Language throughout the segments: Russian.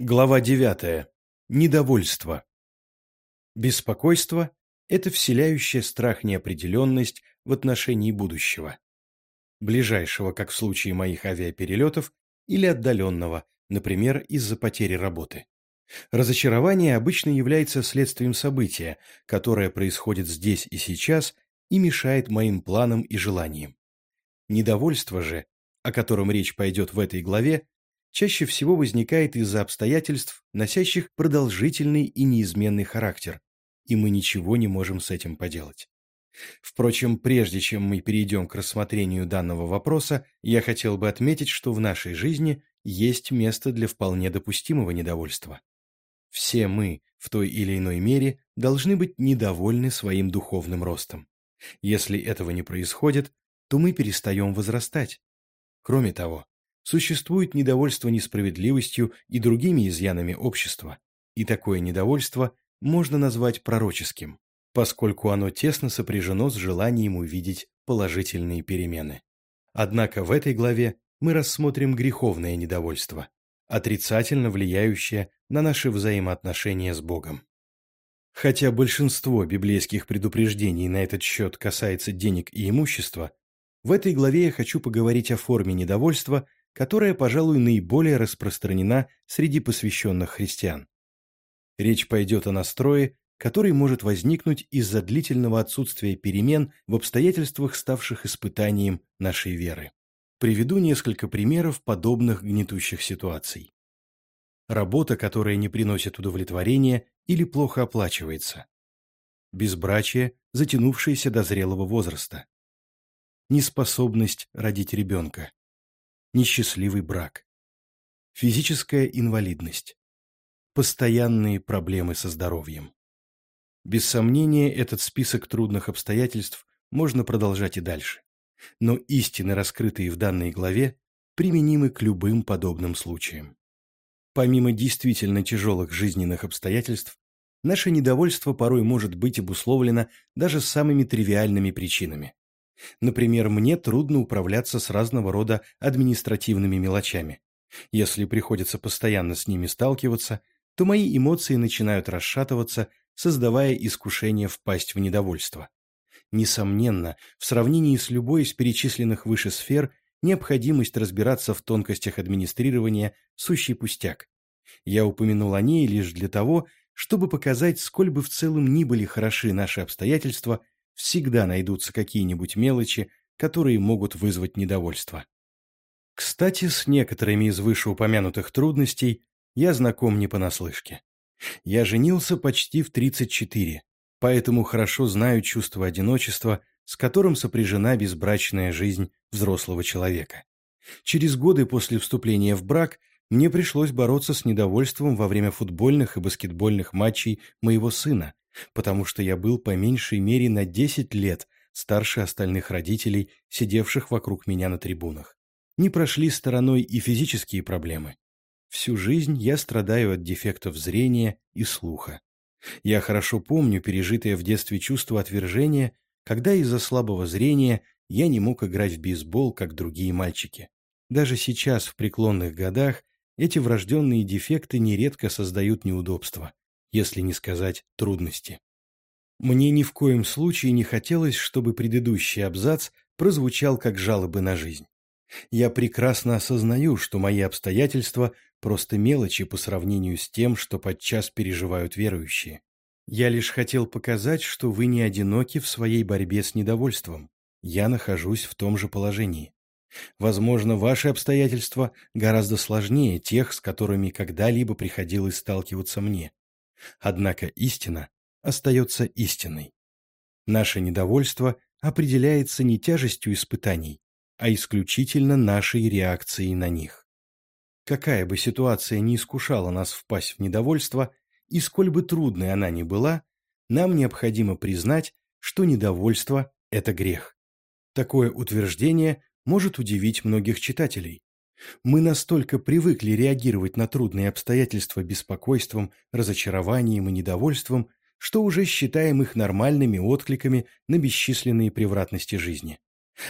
Глава 9. Недовольство. Беспокойство – это вселяющая страх неопределенность в отношении будущего. Ближайшего, как в случае моих авиаперелетов, или отдаленного, например, из-за потери работы. Разочарование обычно является следствием события, которое происходит здесь и сейчас и мешает моим планам и желаниям. Недовольство же, о котором речь пойдет в этой главе, чаще всего возникает из-за обстоятельств, носящих продолжительный и неизменный характер, и мы ничего не можем с этим поделать. Впрочем, прежде чем мы перейдем к рассмотрению данного вопроса, я хотел бы отметить, что в нашей жизни есть место для вполне допустимого недовольства. Все мы, в той или иной мере, должны быть недовольны своим духовным ростом. Если этого не происходит, то мы перестаем возрастать. Кроме того, Существует недовольство несправедливостью и другими изъянами общества, и такое недовольство можно назвать пророческим, поскольку оно тесно сопряжено с желанием увидеть положительные перемены. Однако в этой главе мы рассмотрим греховное недовольство, отрицательно влияющее на наши взаимоотношения с Богом. Хотя большинство библейских предупреждений на этот счет касается денег и имущества, в этой главе я хочу поговорить о форме недовольства, которая, пожалуй, наиболее распространена среди посвященных христиан. Речь пойдет о настрое, который может возникнуть из-за длительного отсутствия перемен в обстоятельствах, ставших испытанием нашей веры. Приведу несколько примеров подобных гнетущих ситуаций. Работа, которая не приносит удовлетворения или плохо оплачивается. Безбрачие, затянувшееся до зрелого возраста. Неспособность родить ребенка несчастливый брак, физическая инвалидность, постоянные проблемы со здоровьем. Без сомнения, этот список трудных обстоятельств можно продолжать и дальше. Но истины, раскрытые в данной главе, применимы к любым подобным случаям. Помимо действительно тяжелых жизненных обстоятельств, наше недовольство порой может быть обусловлено даже самыми тривиальными причинами. Например, мне трудно управляться с разного рода административными мелочами. Если приходится постоянно с ними сталкиваться, то мои эмоции начинают расшатываться, создавая искушение впасть в недовольство. Несомненно, в сравнении с любой из перечисленных выше сфер, необходимость разбираться в тонкостях администрирования – сущий пустяк. Я упомянул о ней лишь для того, чтобы показать, сколь бы в целом ни были хороши наши обстоятельства – всегда найдутся какие-нибудь мелочи, которые могут вызвать недовольство. Кстати, с некоторыми из вышеупомянутых трудностей я знаком не понаслышке. Я женился почти в 34, поэтому хорошо знаю чувство одиночества, с которым сопряжена безбрачная жизнь взрослого человека. Через годы после вступления в брак мне пришлось бороться с недовольством во время футбольных и баскетбольных матчей моего сына, потому что я был по меньшей мере на 10 лет старше остальных родителей, сидевших вокруг меня на трибунах. Не прошли стороной и физические проблемы. Всю жизнь я страдаю от дефектов зрения и слуха. Я хорошо помню пережитое в детстве чувство отвержения, когда из-за слабого зрения я не мог играть в бейсбол, как другие мальчики. Даже сейчас, в преклонных годах, эти врожденные дефекты нередко создают неудобства если не сказать трудности. Мне ни в коем случае не хотелось, чтобы предыдущий абзац прозвучал как жалобы на жизнь. Я прекрасно осознаю, что мои обстоятельства просто мелочи по сравнению с тем, что подчас переживают верующие. Я лишь хотел показать, что вы не одиноки в своей борьбе с недовольством. Я нахожусь в том же положении. Возможно, ваши обстоятельства гораздо сложнее тех, с которыми когда-либо приходилось сталкиваться мне. Однако истина остается истиной. Наше недовольство определяется не тяжестью испытаний, а исключительно нашей реакцией на них. Какая бы ситуация ни искушала нас впасть в недовольство, и сколь бы трудной она ни была, нам необходимо признать, что недовольство – это грех. Такое утверждение может удивить многих читателей. Мы настолько привыкли реагировать на трудные обстоятельства беспокойством, разочарованием и недовольством, что уже считаем их нормальными откликами на бесчисленные превратности жизни.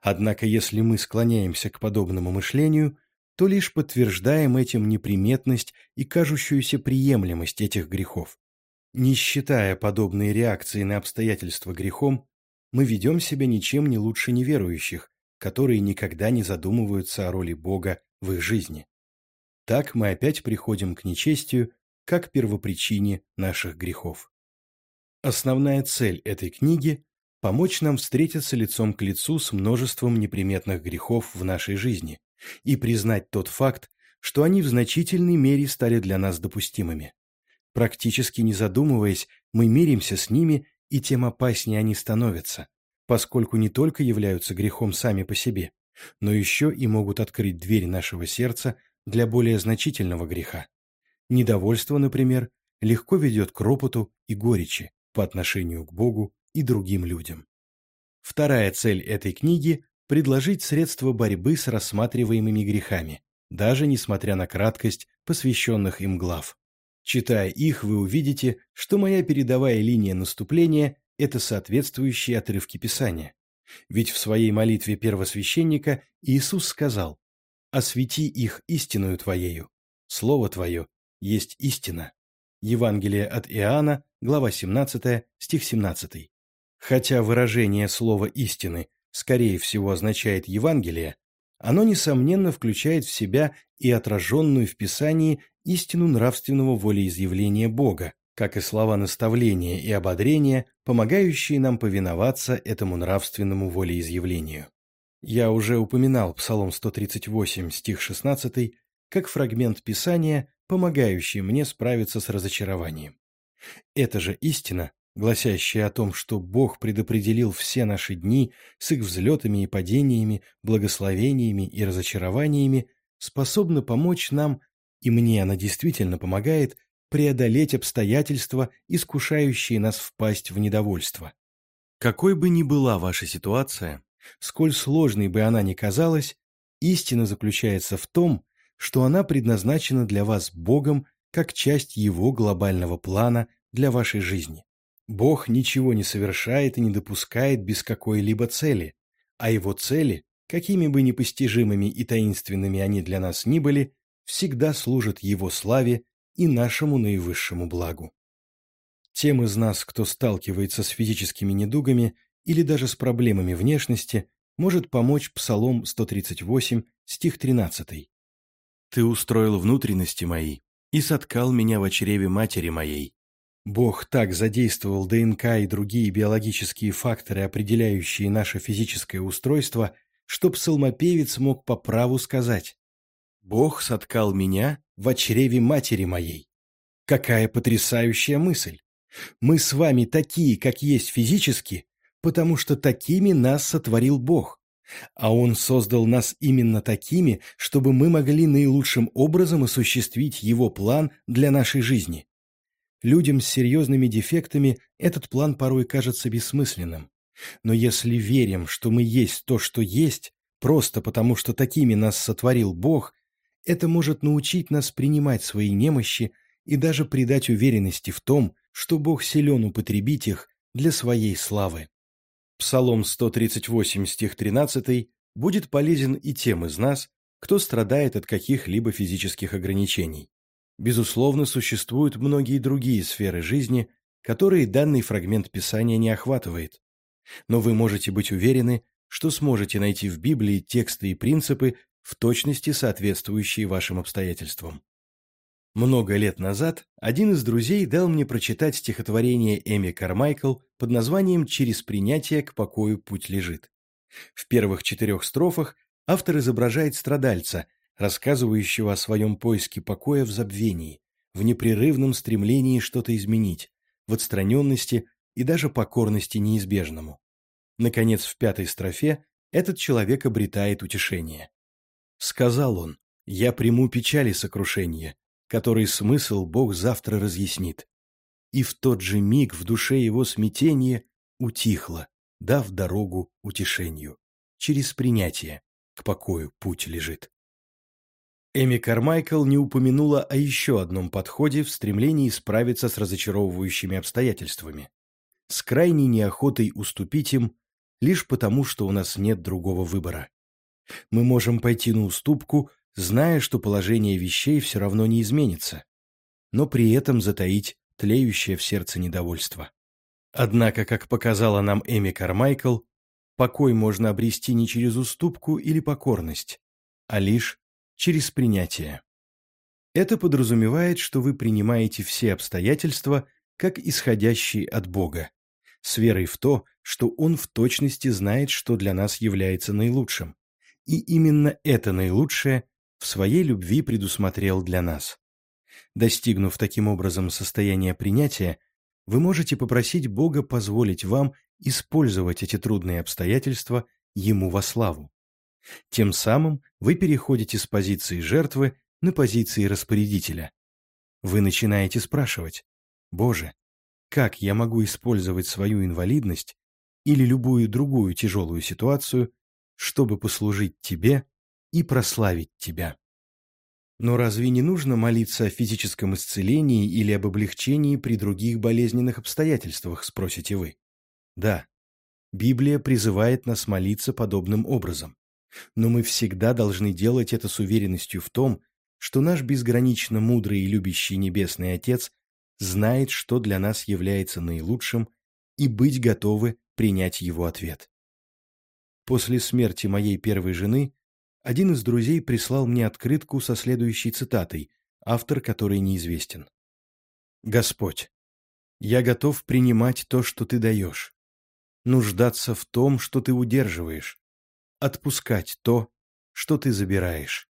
Однако если мы склоняемся к подобному мышлению, то лишь подтверждаем этим неприметность и кажущуюся приемлемость этих грехов. Не считая подобные реакции на обстоятельства грехом, мы ведем себя ничем не лучше неверующих, которые никогда не задумываются о роли Бога в их жизни. Так мы опять приходим к нечестию как первопричине наших грехов. Основная цель этой книги – помочь нам встретиться лицом к лицу с множеством неприметных грехов в нашей жизни и признать тот факт, что они в значительной мере стали для нас допустимыми. Практически не задумываясь, мы миримся с ними, и тем опаснее они становятся, поскольку не только являются грехом сами по себе, но еще и могут открыть дверь нашего сердца для более значительного греха. Недовольство, например, легко ведет к ропоту и горечи по отношению к Богу и другим людям. Вторая цель этой книги – предложить средства борьбы с рассматриваемыми грехами, даже несмотря на краткость посвященных им глав. Читая их, вы увидите, что моя передовая линия наступления – это соответствующие отрывки Писания. Ведь в своей молитве первосвященника Иисус сказал «Освети их истинную Твоею, Слово Твое есть истина». Евангелие от Иоанна, глава 17, стих 17. Хотя выражение слова «истины» скорее всего означает «Евангелие», оно, несомненно, включает в себя и отраженную в Писании истину нравственного волеизъявления Бога, как и слова наставления и ободрения, помогающие нам повиноваться этому нравственному волеизъявлению. Я уже упоминал Псалом 138, стих 16, как фрагмент Писания, помогающий мне справиться с разочарованием. Это же истина, гласящая о том, что Бог предопределил все наши дни с их взлетами и падениями, благословениями и разочарованиями, способна помочь нам, и мне она действительно помогает, преодолеть обстоятельства, искушающие нас впасть в недовольство. Какой бы ни была ваша ситуация, сколь сложной бы она ни казалась, истина заключается в том, что она предназначена для вас Богом как часть Его глобального плана для вашей жизни. Бог ничего не совершает и не допускает без какой-либо цели, а Его цели, какими бы непостижимыми и таинственными они для нас ни были, всегда служат Его славе и нашему наивысшему благу. Тем из нас, кто сталкивается с физическими недугами или даже с проблемами внешности, может помочь Псалом 138, стих 13. «Ты устроил внутренности мои и соткал меня в чреве матери моей». Бог так задействовал ДНК и другие биологические факторы, определяющие наше физическое устройство, что псалмопевец мог по праву сказать «Бог соткал меня в чреве матери моей». Какая потрясающая мысль! Мы с вами такие, как есть физически, потому что такими нас сотворил Бог. А Он создал нас именно такими, чтобы мы могли наилучшим образом осуществить Его план для нашей жизни. Людям с серьезными дефектами этот план порой кажется бессмысленным. Но если верим, что мы есть то, что есть, просто потому что такими нас сотворил Бог, это может научить нас принимать свои немощи и даже придать уверенности в том, что Бог силен употребить их для своей славы. Псалом 138, стих 13 будет полезен и тем из нас, кто страдает от каких-либо физических ограничений. Безусловно, существуют многие другие сферы жизни, которые данный фрагмент Писания не охватывает. Но вы можете быть уверены, что сможете найти в Библии тексты и принципы, в точности соответствующие вашим обстоятельствам. Много лет назад один из друзей дал мне прочитать стихотворение Эми Кармайкл под названием «Через принятие к покою путь лежит». В первых четырех строфах автор изображает страдальца, рассказывающего о своем поиске покоя в забвении, в непрерывном стремлении что-то изменить, в отстраненности и даже покорности неизбежному. Наконец, в пятой строфе этот человек обретает утешение. Сказал он, «Я приму печали сокрушения, который смысл Бог завтра разъяснит». И в тот же миг в душе его смятение утихло, дав дорогу утешению. Через принятие к покою путь лежит. Эми Кармайкл не упомянула о еще одном подходе в стремлении справиться с разочаровывающими обстоятельствами. С крайней неохотой уступить им, лишь потому, что у нас нет другого выбора. Мы можем пойти на уступку, зная, что положение вещей все равно не изменится, но при этом затаить тлеющее в сердце недовольство. Однако, как показала нам Эми Кармайкл, покой можно обрести не через уступку или покорность, а лишь через принятие. Это подразумевает, что вы принимаете все обстоятельства как исходящие от Бога, с верой в то, что Он в точности знает, что для нас является наилучшим. И именно это наилучшее в своей любви предусмотрел для нас. Достигнув таким образом состояния принятия, вы можете попросить Бога позволить вам использовать эти трудные обстоятельства Ему во славу. Тем самым вы переходите с позиции жертвы на позиции распорядителя. Вы начинаете спрашивать, «Боже, как я могу использовать свою инвалидность или любую другую тяжелую ситуацию, чтобы послужить Тебе и прославить Тебя?» Но разве не нужно молиться о физическом исцелении или об облегчении при других болезненных обстоятельствах, спросите вы? Да, Библия призывает нас молиться подобным образом. Но мы всегда должны делать это с уверенностью в том, что наш безгранично мудрый и любящий Небесный Отец знает, что для нас является наилучшим, и быть готовы принять его ответ. После смерти моей первой жены один из друзей прислал мне открытку со следующей цитатой, автор которой неизвестен. «Господь, я готов принимать то, что Ты даешь, нуждаться в том, что Ты удерживаешь, отпускать то, что Ты забираешь».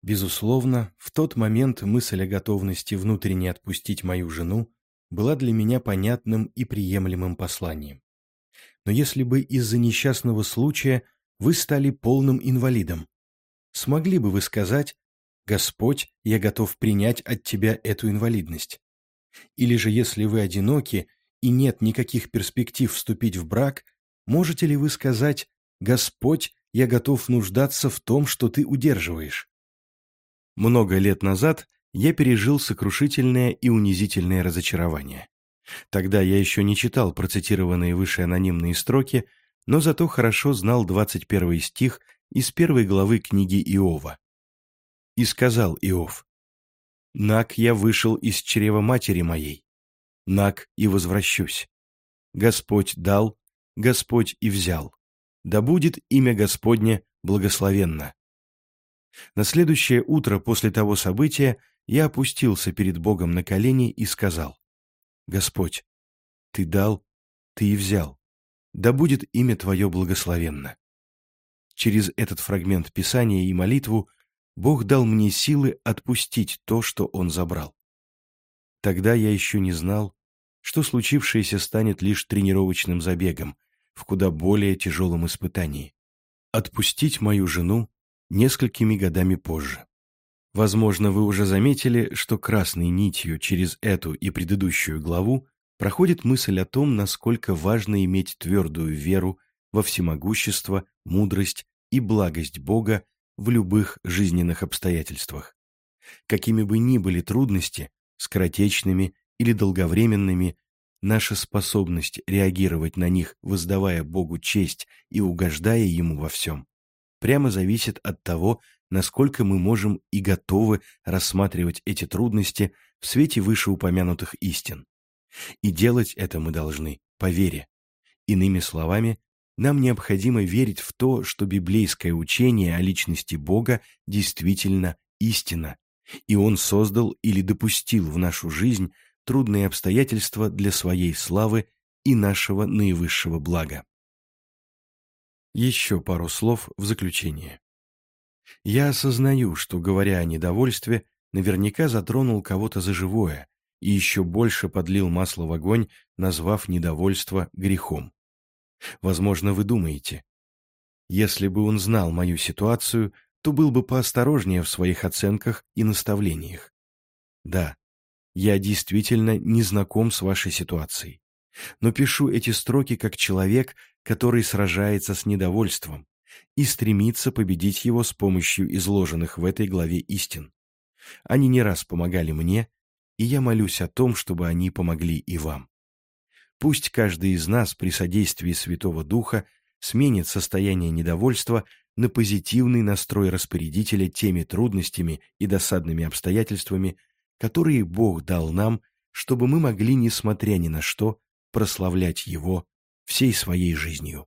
Безусловно, в тот момент мысль о готовности внутренне отпустить мою жену была для меня понятным и приемлемым посланием. Но если бы из-за несчастного случая вы стали полным инвалидом. Смогли бы вы сказать, «Господь, я готов принять от Тебя эту инвалидность»? Или же, если вы одиноки и нет никаких перспектив вступить в брак, можете ли вы сказать, «Господь, я готов нуждаться в том, что Ты удерживаешь»? Много лет назад я пережил сокрушительное и унизительное разочарование. Тогда я еще не читал процитированные выше анонимные строки, но зато хорошо знал 21 стих из первой главы книги Иова. «И сказал Иов, «Нак я вышел из чрева матери моей, нак и возвращусь. Господь дал, Господь и взял. Да будет имя Господне благословенно». На следующее утро после того события я опустился перед Богом на колени и сказал, «Господь, Ты дал, Ты и взял да будет имя Твое благословенно. Через этот фрагмент Писания и молитву Бог дал мне силы отпустить то, что Он забрал. Тогда я еще не знал, что случившееся станет лишь тренировочным забегом в куда более тяжелом испытании. Отпустить мою жену несколькими годами позже. Возможно, вы уже заметили, что красной нитью через эту и предыдущую главу проходит мысль о том, насколько важно иметь твердую веру во всемогущество, мудрость и благость Бога в любых жизненных обстоятельствах. Какими бы ни были трудности, скоротечными или долговременными, наша способность реагировать на них, воздавая Богу честь и угождая Ему во всем, прямо зависит от того, насколько мы можем и готовы рассматривать эти трудности в свете вышеупомянутых истин. И делать это мы должны по вере. Иными словами, нам необходимо верить в то, что библейское учение о личности Бога действительно истина, и Он создал или допустил в нашу жизнь трудные обстоятельства для своей славы и нашего наивысшего блага. Еще пару слов в заключение. Я осознаю, что, говоря о недовольстве, наверняка затронул кого-то за живое, и еще больше подлил масло в огонь, назвав недовольство грехом. Возможно, вы думаете, если бы он знал мою ситуацию, то был бы поосторожнее в своих оценках и наставлениях. Да, я действительно не знаком с вашей ситуацией, но пишу эти строки как человек, который сражается с недовольством и стремится победить его с помощью изложенных в этой главе истин. Они не раз помогали мне, и я молюсь о том, чтобы они помогли и вам. Пусть каждый из нас при содействии Святого Духа сменит состояние недовольства на позитивный настрой распорядителя теми трудностями и досадными обстоятельствами, которые Бог дал нам, чтобы мы могли, несмотря ни на что, прославлять Его всей своей жизнью.